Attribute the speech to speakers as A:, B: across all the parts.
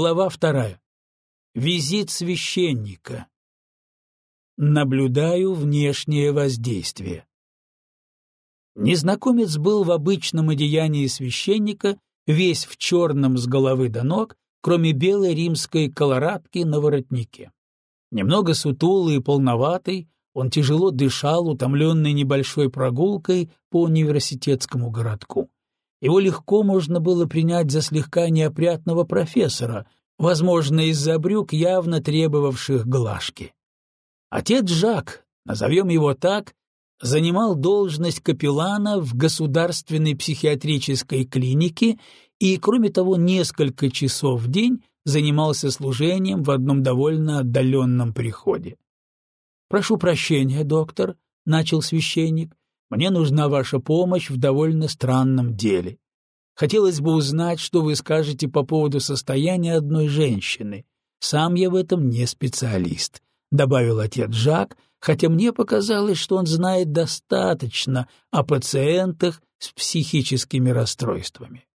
A: Глава вторая. Визит священника. Наблюдаю внешнее воздействие. Незнакомец был в обычном одеянии священника, весь в черном с головы до ног, кроме белой римской колорадки на воротнике. Немного сутулый и полноватый, он тяжело дышал, утомленный небольшой прогулкой по университетскому городку. Его легко можно было принять за слегка неопрятного профессора, возможно, из-за брюк, явно требовавших глажки. Отец Жак, назовем его так, занимал должность капеллана в государственной психиатрической клинике и, кроме того, несколько часов в день занимался служением в одном довольно отдаленном приходе. «Прошу прощения, доктор», — начал священник, — «мне нужна ваша помощь в довольно странном деле. Хотелось бы узнать, что вы скажете по поводу состояния одной женщины. Сам я в этом не специалист», — добавил отец Жак, хотя мне показалось, что он знает достаточно о пациентах с психическими расстройствами.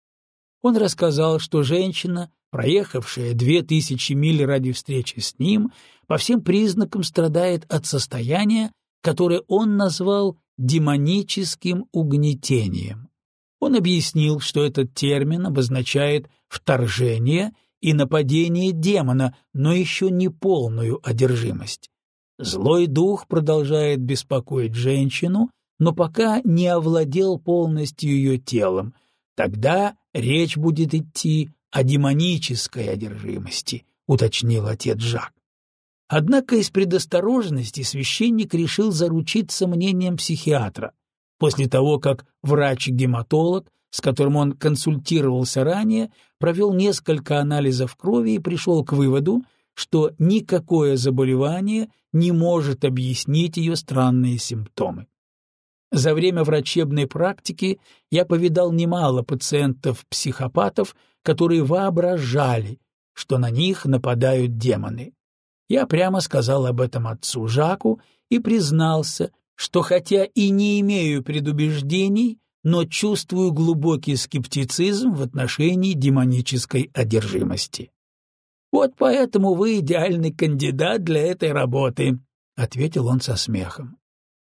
A: Он рассказал, что женщина, проехавшая две тысячи миль ради встречи с ним, по всем признакам страдает от состояния, которое он назвал демоническим угнетением. Он объяснил, что этот термин обозначает вторжение и нападение демона, но еще не полную одержимость. Злой дух продолжает беспокоить женщину, но пока не овладел полностью ее телом, Тогда речь будет идти о демонической одержимости, уточнил отец Жак. Однако из предосторожности священник решил заручиться мнением психиатра. После того, как врач-гематолог, с которым он консультировался ранее, провел несколько анализов крови и пришел к выводу, что никакое заболевание не может объяснить ее странные симптомы. За время врачебной практики я повидал немало пациентов-психопатов, которые воображали, что на них нападают демоны. Я прямо сказал об этом отцу Жаку и признался, что хотя и не имею предубеждений, но чувствую глубокий скептицизм в отношении демонической одержимости. «Вот поэтому вы идеальный кандидат для этой работы», — ответил он со смехом.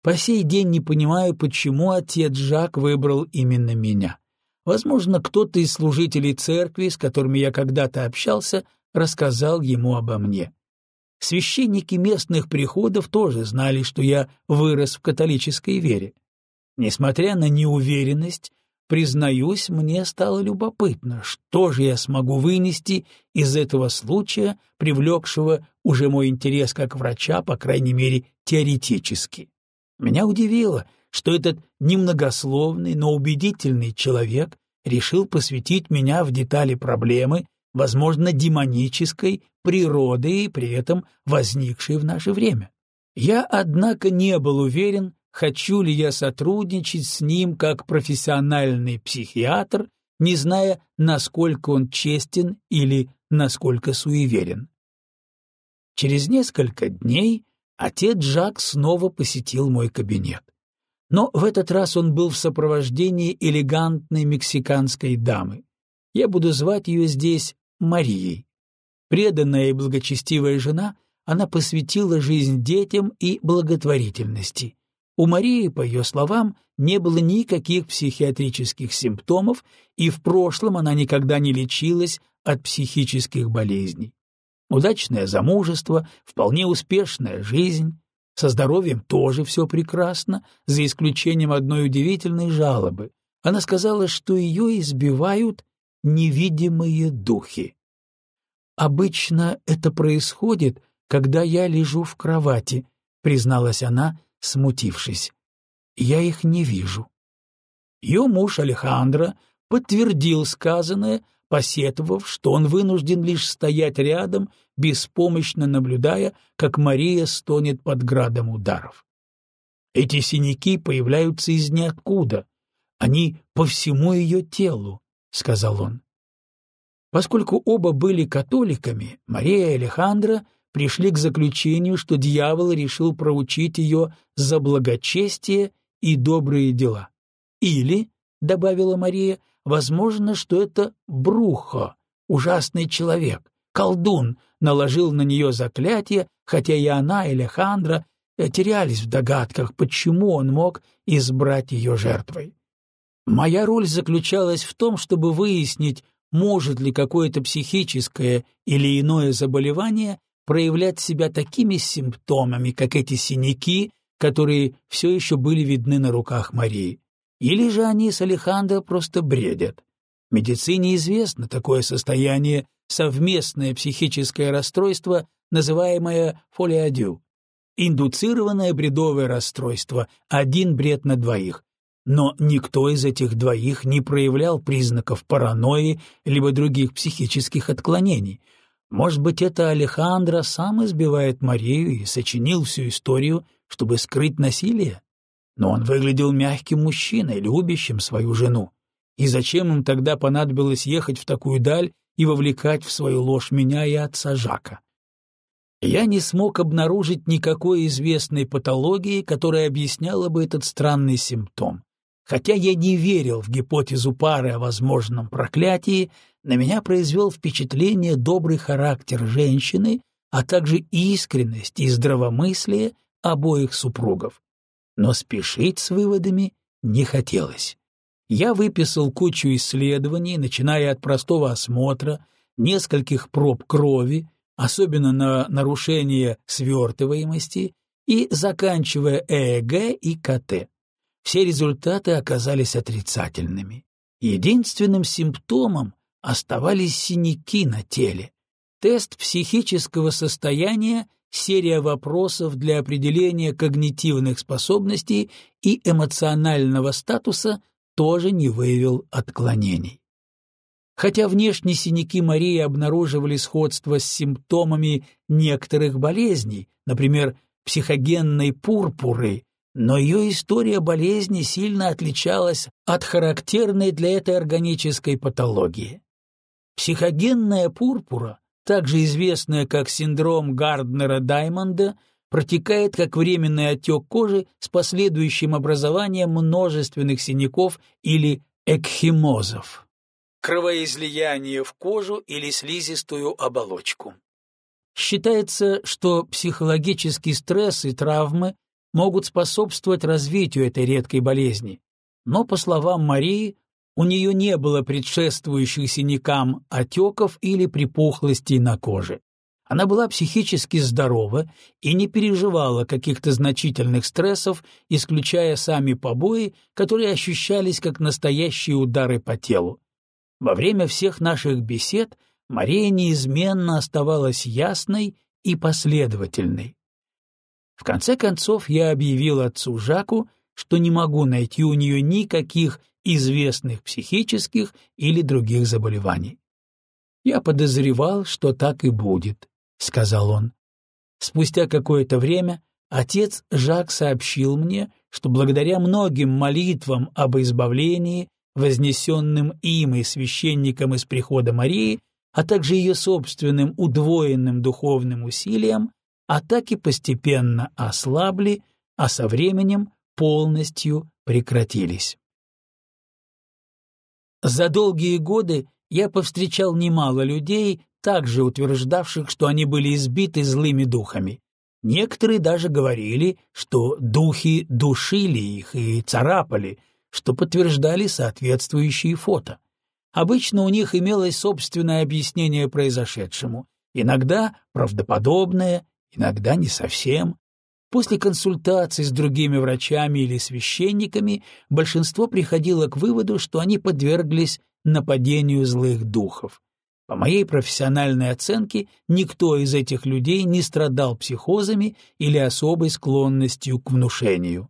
A: По сей день не понимаю, почему отец Жак выбрал именно меня. Возможно, кто-то из служителей церкви, с которыми я когда-то общался, рассказал ему обо мне. Священники местных приходов тоже знали, что я вырос в католической вере. Несмотря на неуверенность, признаюсь, мне стало любопытно, что же я смогу вынести из этого случая, привлекшего уже мой интерес как врача, по крайней мере, теоретически. Меня удивило, что этот немногословный, но убедительный человек решил посвятить меня в детали проблемы, возможно, демонической природы и при этом возникшей в наше время. Я, однако, не был уверен, хочу ли я сотрудничать с ним как профессиональный психиатр, не зная, насколько он честен или насколько суеверен. Через несколько дней отец Жак снова посетил мой кабинет. Но в этот раз он был в сопровождении элегантной мексиканской дамы. Я буду звать ее здесь Марией. Преданная и благочестивая жена, она посвятила жизнь детям и благотворительности. У Марии, по ее словам, не было никаких психиатрических симптомов, и в прошлом она никогда не лечилась от психических болезней удачное замужество, вполне успешная жизнь. Со здоровьем тоже все прекрасно, за исключением одной удивительной жалобы. Она сказала, что ее избивают невидимые духи. «Обычно это происходит, когда я лежу в кровати», — призналась она, смутившись. «Я их не вижу». Ее муж Алехандро подтвердил сказанное, посетовав, что он вынужден лишь стоять рядом, беспомощно наблюдая, как Мария стонет под градом ударов. Эти синяки появляются из ниоткуда, они по всему ее телу, — сказал он. Поскольку оба были католиками, Мария и Алехандро пришли к заключению, что дьявол решил проучить ее за благочестие и добрые дела. Или, — добавила Мария, Возможно, что это Брухо, ужасный человек, колдун наложил на нее заклятие, хотя и она, и Алехандро терялись в догадках, почему он мог избрать ее жертвой. Моя роль заключалась в том, чтобы выяснить, может ли какое-то психическое или иное заболевание проявлять себя такими симптомами, как эти синяки, которые все еще были видны на руках Марии. Или же они с Алехандро просто бредят. Медицине известно такое состояние, совместное психическое расстройство, называемое фолиадю. Индуцированное бредовое расстройство, один бред на двоих. Но никто из этих двоих не проявлял признаков паранойи либо других психических отклонений. Может быть, это Алехандро сам избивает Марию и сочинил всю историю, чтобы скрыть насилие? Но он выглядел мягким мужчиной, любящим свою жену. И зачем им тогда понадобилось ехать в такую даль и вовлекать в свою ложь меня и отца Жака? Я не смог обнаружить никакой известной патологии, которая объясняла бы этот странный симптом. Хотя я не верил в гипотезу пары о возможном проклятии, на меня произвел впечатление добрый характер женщины, а также искренность и здравомыслие обоих супругов. Но спешить с выводами не хотелось. Я выписал кучу исследований, начиная от простого осмотра, нескольких проб крови, особенно на нарушение свертываемости, и заканчивая ЭЭГ и КТ. Все результаты оказались отрицательными. Единственным симптомом оставались синяки на теле. Тест психического состояния серия вопросов для определения когнитивных способностей и эмоционального статуса тоже не выявил отклонений. Хотя внешние синяки Марии обнаруживали сходство с симптомами некоторых болезней, например, психогенной пурпуры, но ее история болезни сильно отличалась от характерной для этой органической патологии. Психогенная пурпура также известная как синдром Гарднера-Даймонда, протекает как временный отек кожи с последующим образованием множественных синяков или экхимозов. Кровоизлияние в кожу или слизистую оболочку. Считается, что психологический стресс и травмы могут способствовать развитию этой редкой болезни. Но, по словам Марии, у нее не было предшествующих синякам отеков или припухлостей на коже. Она была психически здорова и не переживала каких-то значительных стрессов, исключая сами побои, которые ощущались как настоящие удары по телу. Во время всех наших бесед Мария неизменно оставалась ясной и последовательной. В конце концов я объявил отцу Жаку, что не могу найти у нее никаких известных психических или других заболеваний. «Я подозревал, что так и будет», — сказал он. Спустя какое-то время отец Жак сообщил мне, что благодаря многим молитвам об избавлении, вознесенным им и священником из прихода Марии, а также ее собственным удвоенным духовным усилиям, атаки постепенно ослабли, а со временем полностью прекратились. За долгие годы я повстречал немало людей, также утверждавших, что они были избиты злыми духами. Некоторые даже говорили, что духи душили их и царапали, что подтверждали соответствующие фото. Обычно у них имелось собственное объяснение произошедшему, иногда правдоподобное, иногда не совсем, После консультаций с другими врачами или священниками большинство приходило к выводу, что они подверглись нападению злых духов. По моей профессиональной оценке, никто из этих людей не страдал психозами или особой склонностью к внушению.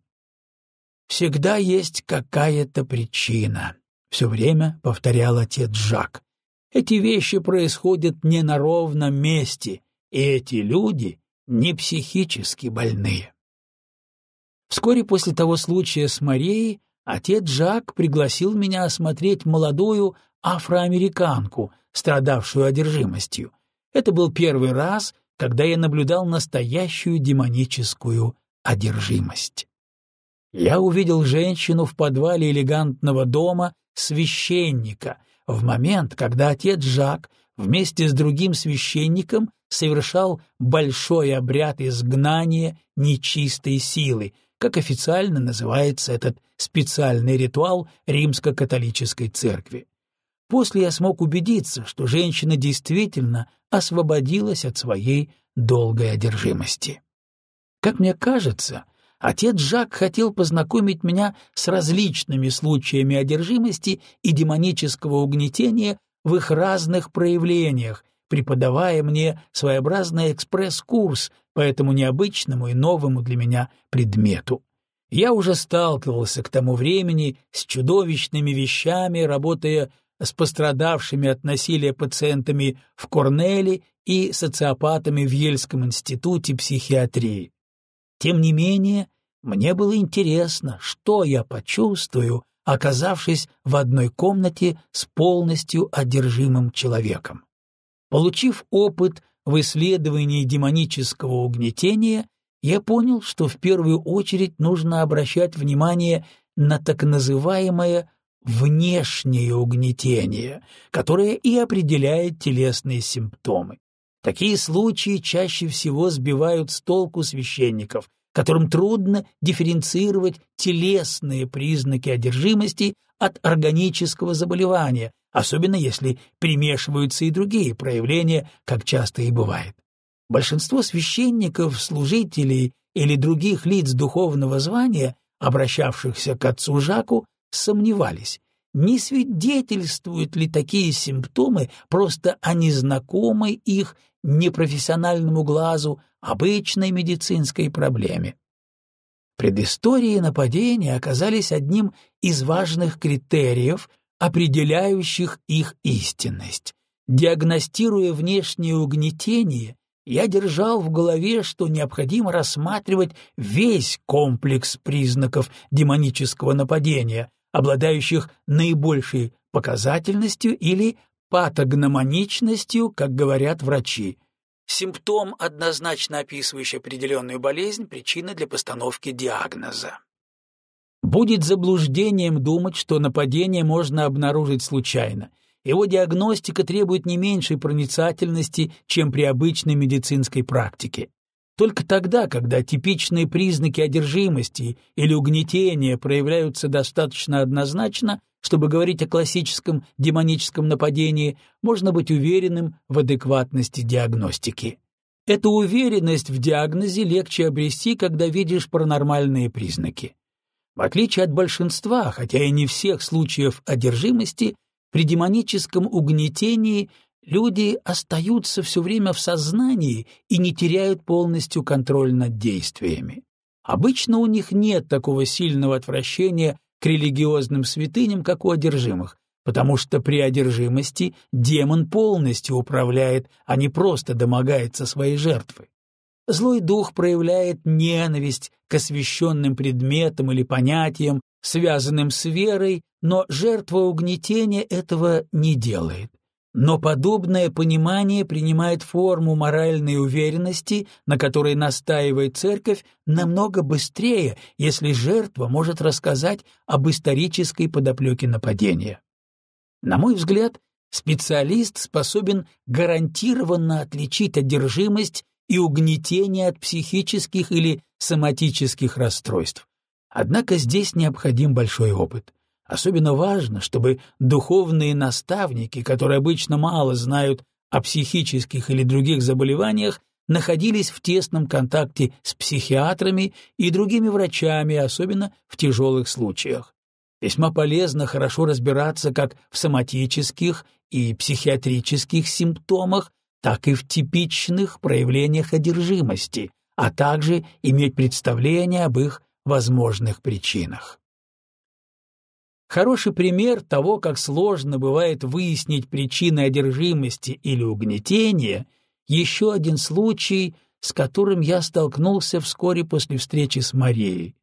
A: «Всегда есть какая-то причина», — все время повторял отец Жак. «Эти вещи происходят не на ровном месте, и эти люди не психически больные. Вскоре после того случая с Марией отец Жак пригласил меня осмотреть молодую афроамериканку, страдавшую одержимостью. Это был первый раз, когда я наблюдал настоящую демоническую одержимость. Я увидел женщину в подвале элегантного дома священника в момент, когда отец Жак вместе с другим священником совершал большой обряд изгнания нечистой силы, как официально называется этот специальный ритуал римско-католической церкви. После я смог убедиться, что женщина действительно освободилась от своей долгой одержимости. Как мне кажется, отец Жак хотел познакомить меня с различными случаями одержимости и демонического угнетения в их разных проявлениях, преподавая мне своеобразный экспресс-курс по этому необычному и новому для меня предмету. Я уже сталкивался к тому времени с чудовищными вещами, работая с пострадавшими от насилия пациентами в Корнеле и социопатами в Ельском институте психиатрии. Тем не менее, мне было интересно, что я почувствую, оказавшись в одной комнате с полностью одержимым человеком. Получив опыт в исследовании демонического угнетения, я понял, что в первую очередь нужно обращать внимание на так называемое внешнее угнетение, которое и определяет телесные симптомы. Такие случаи чаще всего сбивают с толку священников, которым трудно дифференцировать телесные признаки одержимости от органического заболевания, особенно если примешиваются и другие проявления, как часто и бывает. Большинство священников, служителей или других лиц духовного звания, обращавшихся к отцу Жаку, сомневались, не свидетельствуют ли такие симптомы просто о незнакомой их непрофессиональному глазу обычной медицинской проблеме. Предыстории нападения оказались одним из важных критериев, определяющих их истинность. Диагностируя внешнее угнетение, я держал в голове, что необходимо рассматривать весь комплекс признаков демонического нападения, обладающих наибольшей показательностью или патогномоничностью, как говорят врачи. Симптом, однозначно описывающий определенную болезнь, причина для постановки диагноза. Будет заблуждением думать, что нападение можно обнаружить случайно. Его диагностика требует не меньшей проницательности, чем при обычной медицинской практике. Только тогда, когда типичные признаки одержимости или угнетения проявляются достаточно однозначно, чтобы говорить о классическом демоническом нападении, можно быть уверенным в адекватности диагностики. Эту уверенность в диагнозе легче обрести, когда видишь паранормальные признаки. В отличие от большинства, хотя и не всех случаев одержимости, при демоническом угнетении люди остаются все время в сознании и не теряют полностью контроль над действиями. Обычно у них нет такого сильного отвращения к религиозным святыням, как у одержимых, потому что при одержимости демон полностью управляет, а не просто домогается своей жертвы. Злой дух проявляет ненависть к освященным предметам или понятиям, связанным с верой, но жертва угнетения этого не делает. Но подобное понимание принимает форму моральной уверенности, на которой настаивает церковь, намного быстрее, если жертва может рассказать об исторической подоплеке нападения. На мой взгляд, специалист способен гарантированно отличить одержимость и угнетение от психических или соматических расстройств. Однако здесь необходим большой опыт. Особенно важно, чтобы духовные наставники, которые обычно мало знают о психических или других заболеваниях, находились в тесном контакте с психиатрами и другими врачами, особенно в тяжелых случаях. Весьма полезно хорошо разбираться как в соматических и психиатрических симптомах, так и в типичных проявлениях одержимости, а также иметь представление об их возможных причинах. Хороший пример того, как сложно бывает выяснить причины одержимости или угнетения, еще один случай, с которым я столкнулся вскоре после встречи с Марией.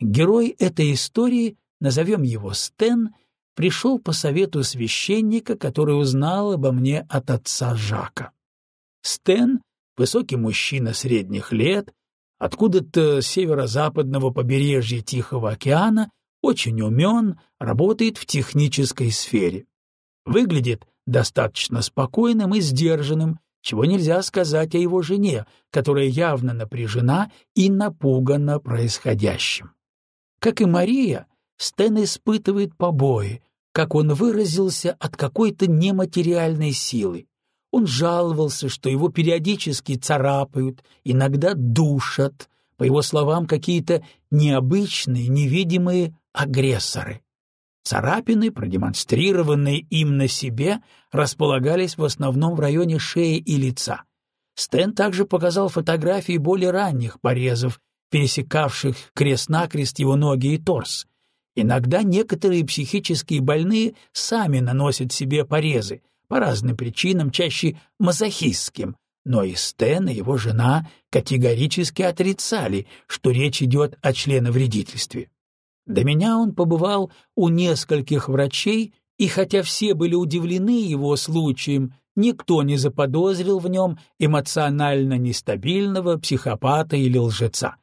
A: Герой этой истории, назовем его Стэн, пришел по совету священника, который узнал обо мне от отца Жака. Стэн — высокий мужчина средних лет, откуда-то северо-западного побережья Тихого океана — очень умен, работает в технической сфере. Выглядит достаточно спокойным и сдержанным, чего нельзя сказать о его жене, которая явно напряжена и напугана происходящим. Как и Мария, Стэн испытывает побои, как он выразился, от какой-то нематериальной силы. Он жаловался, что его периодически царапают, иногда душат, по его словам, какие-то необычные, невидимые агрессоры. Царапины, продемонстрированные им на себе, располагались в основном в районе шеи и лица. Стэн также показал фотографии более ранних порезов, пересекавших крест-накрест его ноги и торс. Иногда некоторые психические больные сами наносят себе порезы, по разным причинам, чаще мазохистским, но и Стэн и его жена категорически отрицали, что речь идет о членовредительстве. До меня он побывал у нескольких врачей, и хотя все были удивлены его случаем, никто не заподозрил в нем эмоционально нестабильного психопата или лжеца.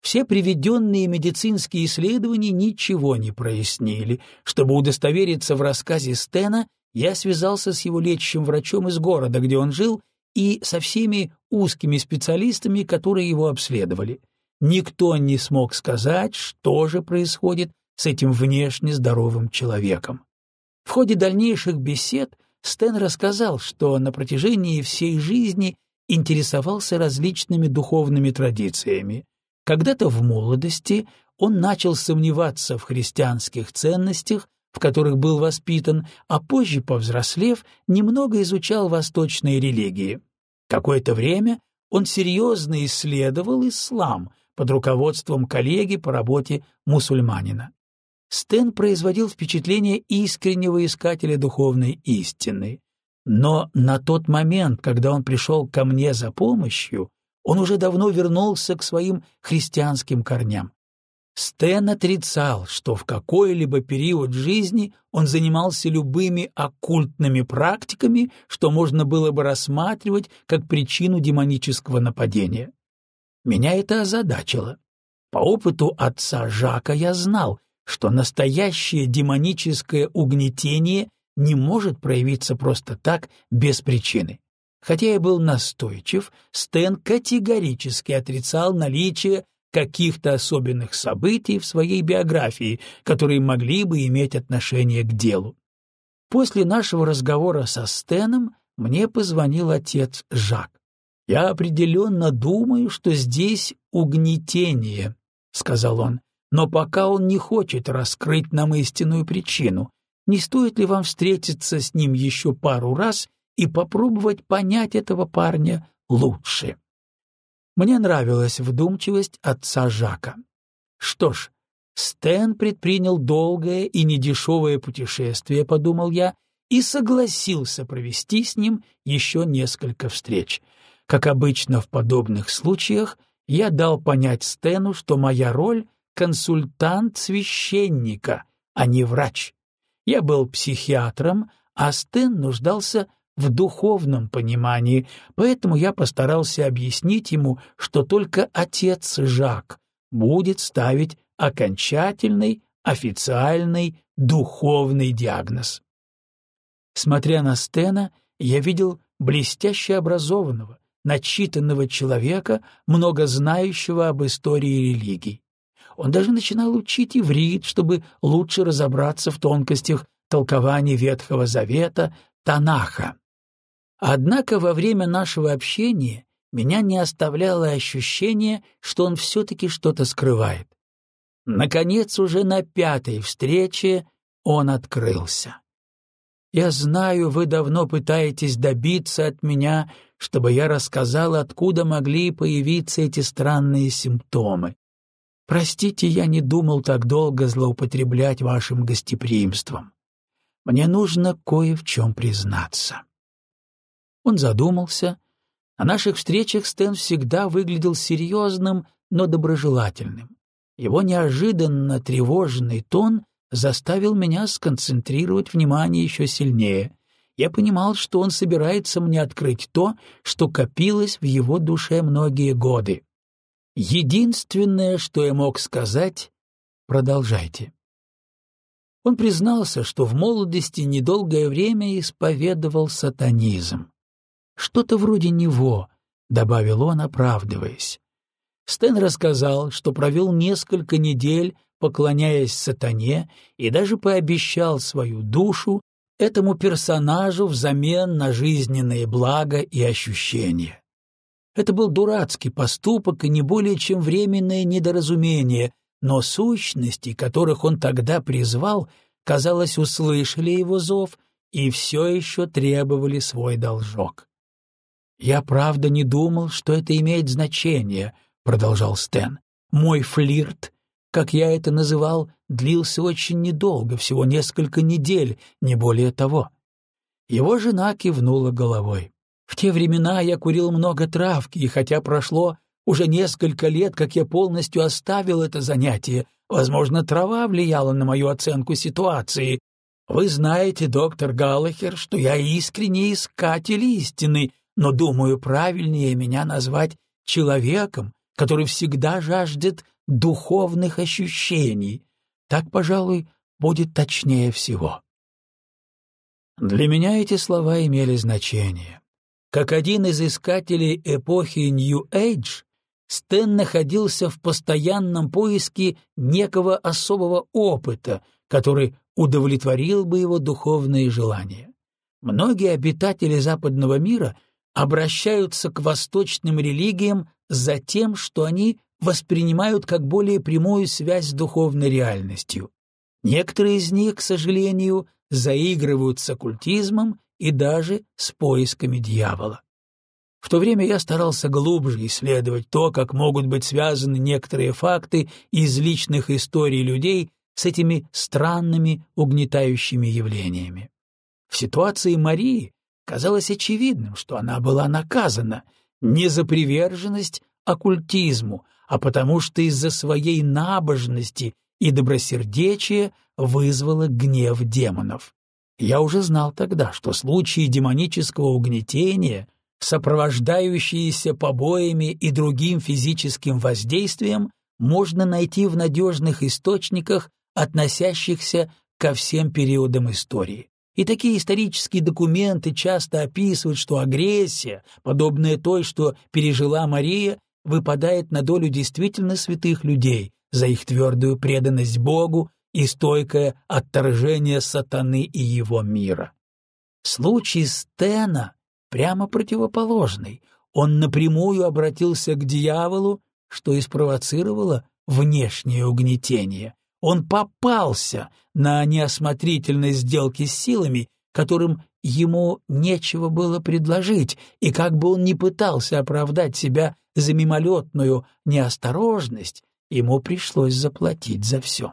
A: Все приведенные медицинские исследования ничего не прояснили. Чтобы удостовериться в рассказе Стена, я связался с его лечащим врачом из города, где он жил, и со всеми узкими специалистами, которые его обследовали. Никто не смог сказать, что же происходит с этим внешне здоровым человеком. В ходе дальнейших бесед Стэн рассказал, что на протяжении всей жизни интересовался различными духовными традициями, когда-то в молодости он начал сомневаться в христианских ценностях, в которых был воспитан, а позже, повзрослев, немного изучал восточные религии. Какое-то время он серьезно исследовал ислам под руководством коллеги по работе мусульманина. Стэн производил впечатление искреннего искателя духовной истины. Но на тот момент, когда он пришел ко мне за помощью, он уже давно вернулся к своим христианским корням. Стэн отрицал, что в какой-либо период жизни он занимался любыми оккультными практиками, что можно было бы рассматривать как причину демонического нападения. Меня это озадачило. По опыту отца Жака я знал, что настоящее демоническое угнетение не может проявиться просто так, без причины. Хотя я был настойчив, Стэн категорически отрицал наличие каких-то особенных событий в своей биографии, которые могли бы иметь отношение к делу. После нашего разговора со Стэном мне позвонил отец Жак. «Я определенно думаю, что здесь угнетение», — сказал он, «но пока он не хочет раскрыть нам истинную причину. Не стоит ли вам встретиться с ним еще пару раз и попробовать понять этого парня лучше. Мне нравилась вдумчивость отца Жака. Что ж, Стэн предпринял долгое и недешевое путешествие, подумал я, и согласился провести с ним еще несколько встреч. Как обычно в подобных случаях, я дал понять Стэну, что моя роль — консультант священника, а не врач. Я был психиатром, а Стэн нуждался в духовном понимании, поэтому я постарался объяснить ему, что только отец Жак будет ставить окончательный, официальный, духовный диагноз. Смотря на Стена, я видел блестяще образованного, начитанного человека, много знающего об истории религий. Он даже начинал учить иврит, чтобы лучше разобраться в тонкостях толкования Ветхого Завета, Танаха. Однако во время нашего общения меня не оставляло ощущение, что он все-таки что-то скрывает. Наконец, уже на пятой встрече он открылся. «Я знаю, вы давно пытаетесь добиться от меня, чтобы я рассказал, откуда могли появиться эти странные симптомы. Простите, я не думал так долго злоупотреблять вашим гостеприимством. Мне нужно кое в чем признаться». Он задумался. На наших встречах Стэн всегда выглядел серьезным, но доброжелательным. Его неожиданно тревожный тон заставил меня сконцентрировать внимание еще сильнее. Я понимал, что он собирается мне открыть то, что копилось в его душе многие годы. Единственное, что я мог сказать — продолжайте. Он признался, что в молодости недолгое время исповедовал сатанизм. «Что-то вроде него», — добавил он, оправдываясь. Стэн рассказал, что провел несколько недель, поклоняясь сатане, и даже пообещал свою душу этому персонажу взамен на жизненные блага и ощущения. Это был дурацкий поступок и не более чем временное недоразумение, но сущности, которых он тогда призвал, казалось, услышали его зов и все еще требовали свой должок. «Я правда не думал, что это имеет значение», — продолжал Стэн. «Мой флирт, как я это называл, длился очень недолго, всего несколько недель, не более того». Его жена кивнула головой. В те времена я курил много травки, и хотя прошло уже несколько лет, как я полностью оставил это занятие, возможно, трава влияла на мою оценку ситуации. Вы знаете, доктор Галлахер, что я искренний искатель истины, но, думаю, правильнее меня назвать человеком, который всегда жаждет духовных ощущений. Так, пожалуй, будет точнее всего. Для меня эти слова имели значение. Как один из искателей эпохи Нью-Эйдж, Стэн находился в постоянном поиске некого особого опыта, который удовлетворил бы его духовные желания. Многие обитатели западного мира обращаются к восточным религиям за тем, что они воспринимают как более прямую связь с духовной реальностью. Некоторые из них, к сожалению, заигрывают с оккультизмом и даже с поисками дьявола. В то время я старался глубже исследовать то, как могут быть связаны некоторые факты из личных историй людей с этими странными угнетающими явлениями. В ситуации Марии казалось очевидным, что она была наказана не за приверженность оккультизму, а потому что из-за своей набожности и добросердечия вызвала гнев демонов. Я уже знал тогда, что случаи демонического угнетения, сопровождающиеся побоями и другим физическим воздействием, можно найти в надежных источниках, относящихся ко всем периодам истории. И такие исторические документы часто описывают, что агрессия, подобная той, что пережила Мария, выпадает на долю действительно святых людей за их твердую преданность Богу и стойкое отторжение сатаны и его мира. Случай Стена прямо противоположный. Он напрямую обратился к дьяволу, что и спровоцировало внешнее угнетение. Он попался на неосмотрительной сделке с силами, которым ему нечего было предложить, и как бы он ни пытался оправдать себя за мимолетную неосторожность, ему пришлось заплатить за все.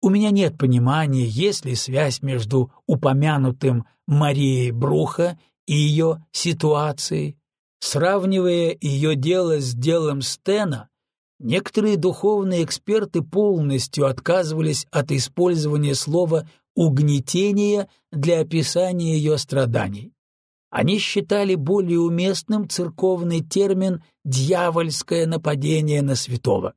A: У меня нет понимания, есть ли связь между упомянутым Марией Бруха и ее ситуацией. Сравнивая ее дело с делом Стена, некоторые духовные эксперты полностью отказывались от использования слова «угнетение» для описания ее страданий. Они считали более уместным церковный термин «дьявольское нападение на святого»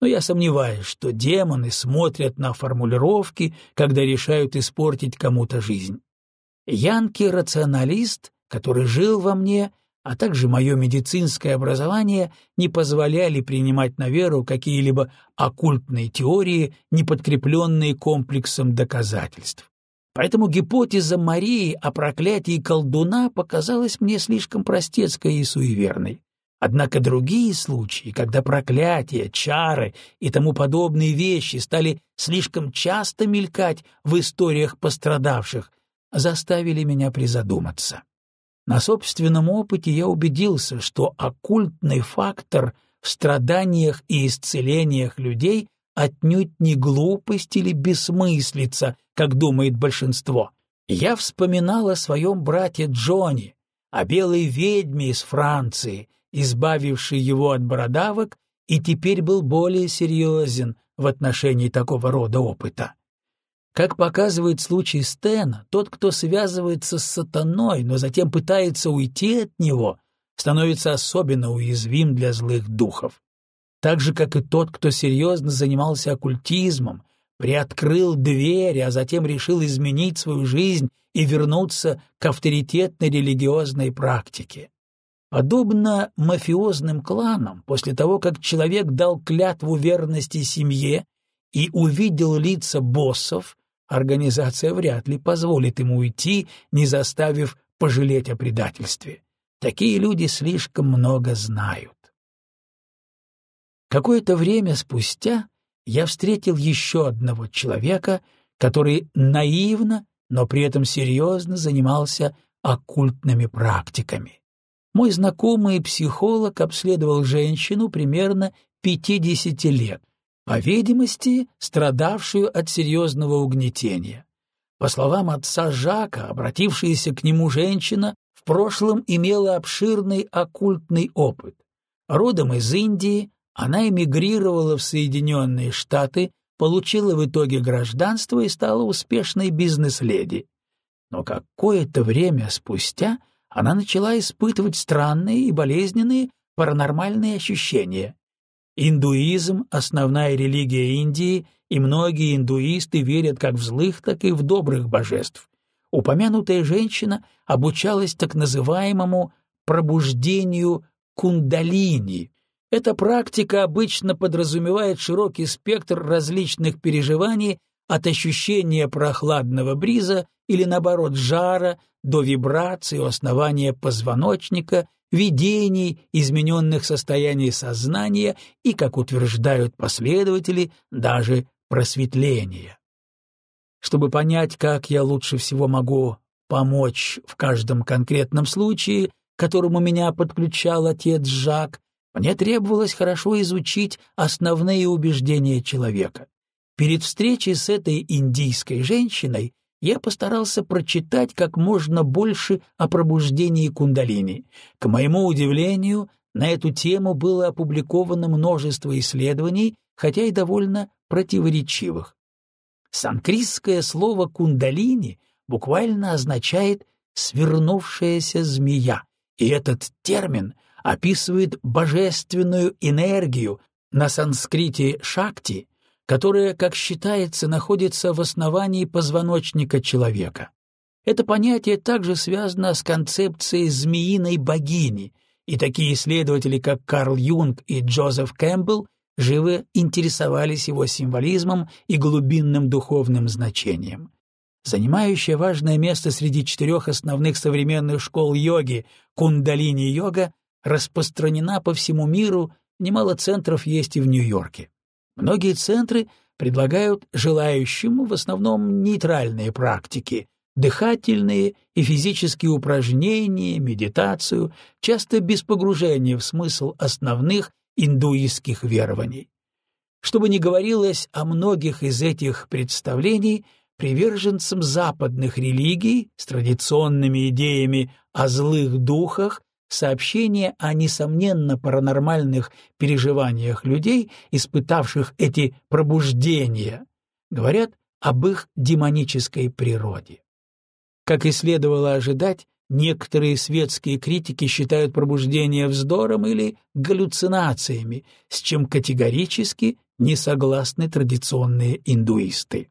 A: но я сомневаюсь, что демоны смотрят на формулировки, когда решают испортить кому-то жизнь. Янки-рационалист, который жил во мне, а также мое медицинское образование не позволяли принимать на веру какие-либо оккультные теории, не подкрепленные комплексом доказательств. Поэтому гипотеза Марии о проклятии колдуна показалась мне слишком простецкой и суеверной. Однако другие случаи, когда проклятия, чары и тому подобные вещи стали слишком часто мелькать в историях пострадавших, заставили меня призадуматься. На собственном опыте я убедился, что оккультный фактор в страданиях и исцелениях людей отнюдь не глупость или бессмыслица, как думает большинство. Я вспоминал о своем брате Джонни, о белой ведьме из Франции, избавивший его от бородавок, и теперь был более серьезен в отношении такого рода опыта. Как показывает случай Стена, тот, кто связывается с сатаной, но затем пытается уйти от него, становится особенно уязвим для злых духов. Так же, как и тот, кто серьезно занимался оккультизмом, приоткрыл дверь, а затем решил изменить свою жизнь и вернуться к авторитетной религиозной практике. Подобно мафиозным кланам, после того, как человек дал клятву верности семье и увидел лица боссов, организация вряд ли позволит ему уйти, не заставив пожалеть о предательстве. Такие люди слишком много знают. Какое-то время спустя я встретил еще одного человека, который наивно, но при этом серьезно занимался оккультными практиками. Мой знакомый психолог обследовал женщину примерно 50 лет, по видимости, страдавшую от серьезного угнетения. По словам отца Жака, обратившаяся к нему женщина в прошлом имела обширный оккультный опыт. Родом из Индии, она эмигрировала в Соединенные Штаты, получила в итоге гражданство и стала успешной бизнес-леди. Но какое-то время спустя она начала испытывать странные и болезненные паранормальные ощущения. Индуизм — основная религия Индии, и многие индуисты верят как в злых, так и в добрых божеств. Упомянутая женщина обучалась так называемому пробуждению кундалини. Эта практика обычно подразумевает широкий спектр различных переживаний от ощущения прохладного бриза или, наоборот, жара до вибраций у основания позвоночника видений, измененных состояний сознания и, как утверждают последователи, даже просветления. Чтобы понять, как я лучше всего могу помочь в каждом конкретном случае, к которому меня подключал отец Жак, мне требовалось хорошо изучить основные убеждения человека. Перед встречей с этой индийской женщиной я постарался прочитать как можно больше о пробуждении кундалини. К моему удивлению, на эту тему было опубликовано множество исследований, хотя и довольно противоречивых. Санкритское слово «кундалини» буквально означает «свернувшаяся змея», и этот термин описывает божественную энергию на санскрите «шакти», которая, как считается, находится в основании позвоночника человека. Это понятие также связано с концепцией змеиной богини, и такие исследователи, как Карл Юнг и Джозеф Кэмпбелл, живо интересовались его символизмом и глубинным духовным значением. Занимающая важное место среди четырех основных современных школ йоги кундалини-йога распространена по всему миру, немало центров есть и в Нью-Йорке. Многие центры предлагают желающим в основном нейтральные практики, дыхательные и физические упражнения, медитацию, часто без погружения в смысл основных индуистских верований. Чтобы не говорилось о многих из этих представлений, приверженцам западных религий с традиционными идеями о злых духах сообщения о несомненно паранормальных переживаниях людей, испытавших эти пробуждения, говорят об их демонической природе. Как и следовало ожидать, некоторые светские критики считают пробуждение вздором или галлюцинациями, с чем категорически не согласны традиционные индуисты.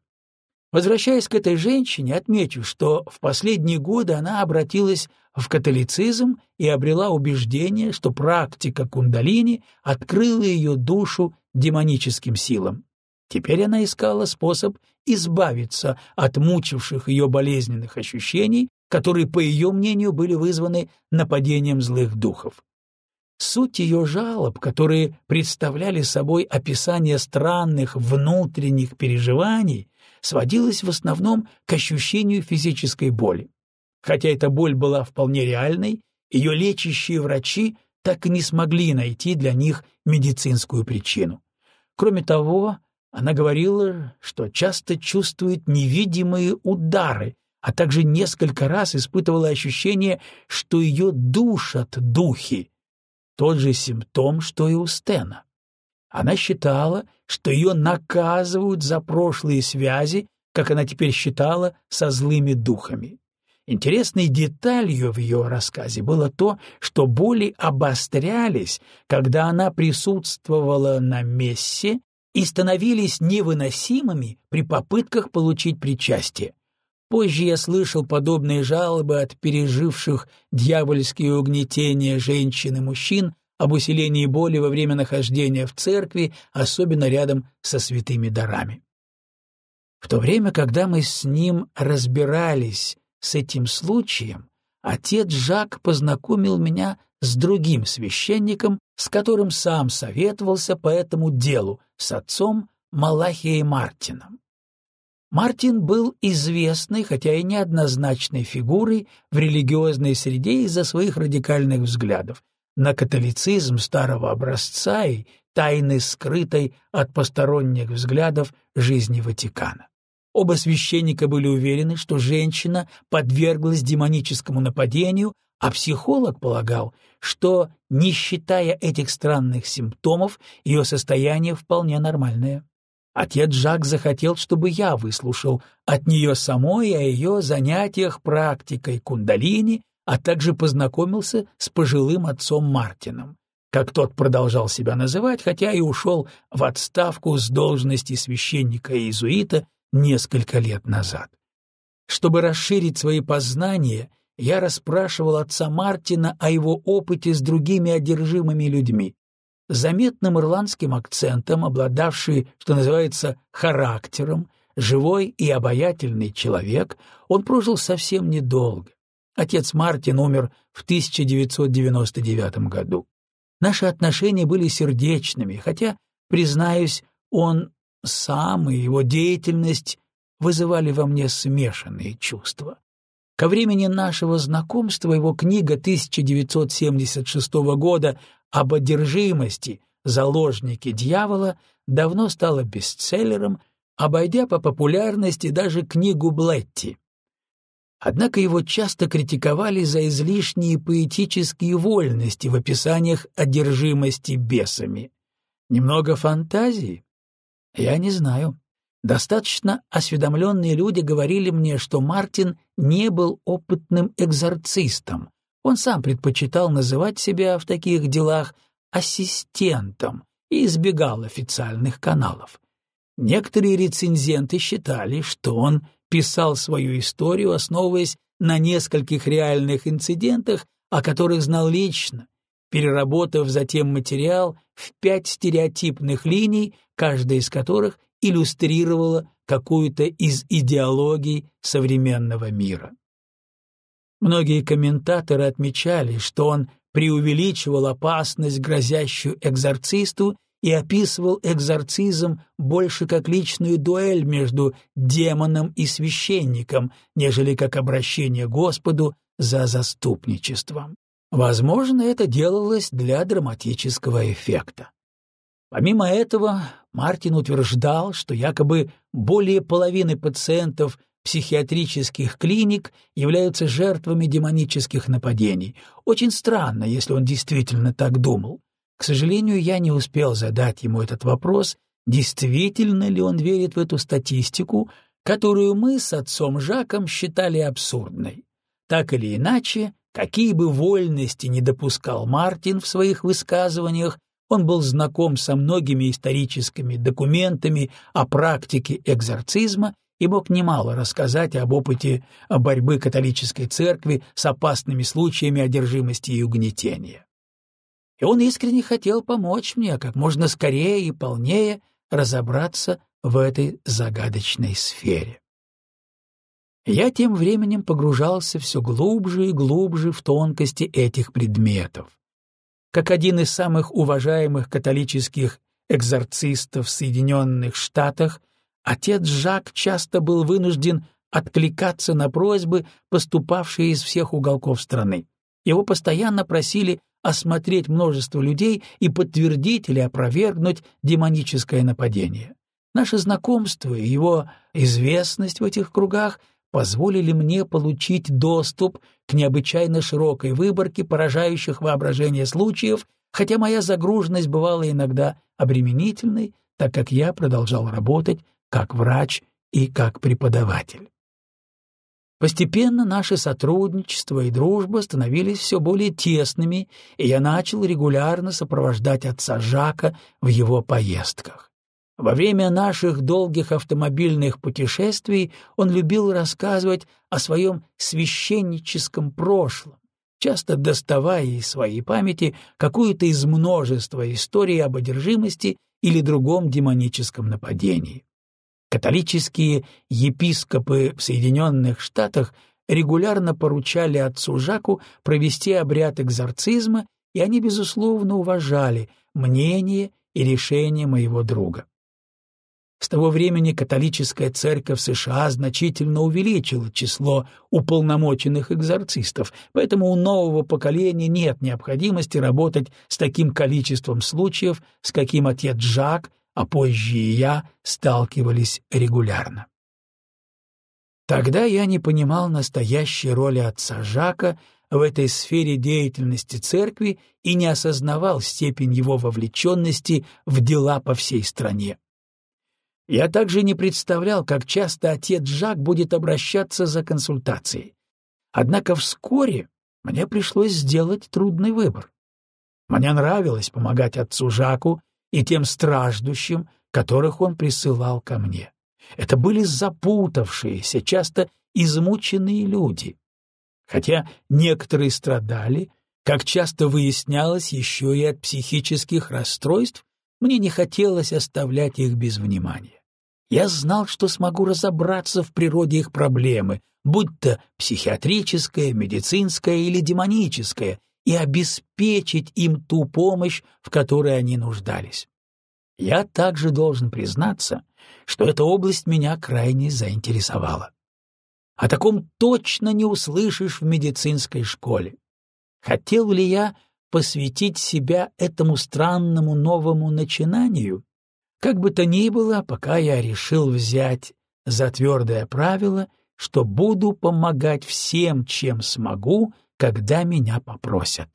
A: Возвращаясь к этой женщине, отмечу, что в последние годы она обратилась в католицизм и обрела убеждение, что практика кундалини открыла ее душу демоническим силам. Теперь она искала способ избавиться от мучивших ее болезненных ощущений, которые, по ее мнению, были вызваны нападением злых духов. Суть ее жалоб, которые представляли собой описание странных внутренних переживаний, сводилась в основном к ощущению физической боли. Хотя эта боль была вполне реальной, ее лечащие врачи так и не смогли найти для них медицинскую причину. Кроме того, она говорила, что часто чувствует невидимые удары, а также несколько раз испытывала ощущение, что ее душат духи. Тот же симптом, что и у Стена. Она считала, что ее наказывают за прошлые связи, как она теперь считала, со злыми духами. Интересной деталью в ее рассказе было то, что боли обострялись, когда она присутствовала на мессе и становились невыносимыми при попытках получить причастие. Позже я слышал подобные жалобы от переживших дьявольские угнетения женщин и мужчин об усилении боли во время нахождения в церкви, особенно рядом со святыми дарами. В то время, когда мы с ним разбирались с этим случаем, отец Жак познакомил меня с другим священником, с которым сам советовался по этому делу, с отцом Малахией Мартином. Мартин был известной, хотя и неоднозначной фигурой в религиозной среде из-за своих радикальных взглядов на католицизм старого образца и тайны скрытой от посторонних взглядов жизни Ватикана. Оба священника были уверены, что женщина подверглась демоническому нападению, а психолог полагал, что, не считая этих странных симптомов, ее состояние вполне нормальное. Отец Жак захотел, чтобы я выслушал от нее самой о ее занятиях практикой кундалини, а также познакомился с пожилым отцом Мартином, как тот продолжал себя называть, хотя и ушел в отставку с должности священника-иезуита несколько лет назад. Чтобы расширить свои познания, я расспрашивал отца Мартина о его опыте с другими одержимыми людьми. Заметным ирландским акцентом, обладавший, что называется, характером, живой и обаятельный человек, он прожил совсем недолго. Отец Мартин умер в 1999 году. Наши отношения были сердечными, хотя, признаюсь, он сам и его деятельность вызывали во мне смешанные чувства. Ко времени нашего знакомства его книга 1976 года об одержимости «Заложники дьявола» давно стала бестселлером, обойдя по популярности даже книгу Блетти. Однако его часто критиковали за излишние поэтические вольности в описаниях одержимости бесами. Немного фантазии? Я не знаю. Достаточно осведомленные люди говорили мне, что Мартин не был опытным экзорцистом. Он сам предпочитал называть себя в таких делах ассистентом и избегал официальных каналов. Некоторые рецензенты считали, что он писал свою историю, основываясь на нескольких реальных инцидентах, о которых знал лично, переработав затем материал в пять стереотипных линий, каждая из которых иллюстрировала какую-то из идеологий современного мира. Многие комментаторы отмечали, что он преувеличивал опасность, грозящую экзорцисту, и описывал экзорцизм больше как личную дуэль между демоном и священником, нежели как обращение Господу за заступничеством. Возможно, это делалось для драматического эффекта. Помимо этого, Мартин утверждал, что якобы более половины пациентов психиатрических клиник являются жертвами демонических нападений. Очень странно, если он действительно так думал. К сожалению, я не успел задать ему этот вопрос, действительно ли он верит в эту статистику, которую мы с отцом Жаком считали абсурдной. Так или иначе, какие бы вольности не допускал Мартин в своих высказываниях, он был знаком со многими историческими документами о практике экзорцизма и мог немало рассказать об опыте борьбы католической церкви с опасными случаями одержимости и угнетения. И он искренне хотел помочь мне как можно скорее и полнее разобраться в этой загадочной сфере. Я тем временем погружался все глубже и глубже в тонкости этих предметов как один из самых уважаемых католических экзорцистов в Соединенных Штатах, отец Жак часто был вынужден откликаться на просьбы, поступавшие из всех уголков страны. Его постоянно просили осмотреть множество людей и подтвердить или опровергнуть демоническое нападение. Наше знакомство и его известность в этих кругах — позволили мне получить доступ к необычайно широкой выборке поражающих воображение случаев, хотя моя загруженность бывала иногда обременительной, так как я продолжал работать как врач и как преподаватель. Постепенно наше сотрудничество и дружба становились все более тесными, и я начал регулярно сопровождать отца Жака в его поездках. Во время наших долгих автомобильных путешествий он любил рассказывать о своем священническом прошлом, часто доставая из своей памяти какую-то из множества историй об одержимости или другом демоническом нападении. Католические епископы в Соединенных Штатах регулярно поручали отцу Жаку провести обряд экзорцизма, и они, безусловно, уважали мнение и решение моего друга. С того времени католическая церковь США значительно увеличила число уполномоченных экзорцистов, поэтому у нового поколения нет необходимости работать с таким количеством случаев, с каким отец Жак, а позже и я, сталкивались регулярно. Тогда я не понимал настоящей роли отца Жака в этой сфере деятельности церкви и не осознавал степень его вовлеченности в дела по всей стране. Я также не представлял, как часто отец Жак будет обращаться за консультацией. Однако вскоре мне пришлось сделать трудный выбор. Мне нравилось помогать отцу Жаку и тем страждущим, которых он присылал ко мне. Это были запутавшиеся, часто измученные люди. Хотя некоторые страдали, как часто выяснялось, еще и от психических расстройств, мне не хотелось оставлять их без внимания. Я знал, что смогу разобраться в природе их проблемы, будь то психиатрическая, медицинская или демоническая, и обеспечить им ту помощь, в которой они нуждались. Я также должен признаться, что эта область меня крайне заинтересовала. О таком точно не услышишь в медицинской школе. Хотел ли я посвятить себя этому странному новому начинанию? Как бы то ни было, пока я решил взять за твердое правило, что буду помогать всем, чем смогу, когда меня попросят.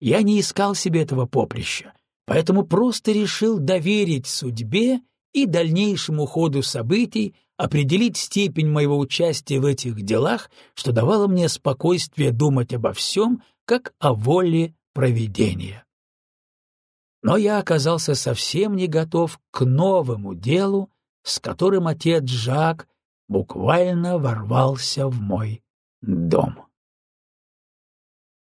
A: Я не искал себе этого поприща, поэтому просто решил доверить судьбе и дальнейшему ходу событий определить степень моего участия в этих делах, что давало мне спокойствие думать обо всем, как о воле провидения. Но я оказался совсем не готов к новому делу, с которым отец Жак буквально ворвался в мой дом.